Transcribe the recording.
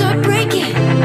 hearts breaking.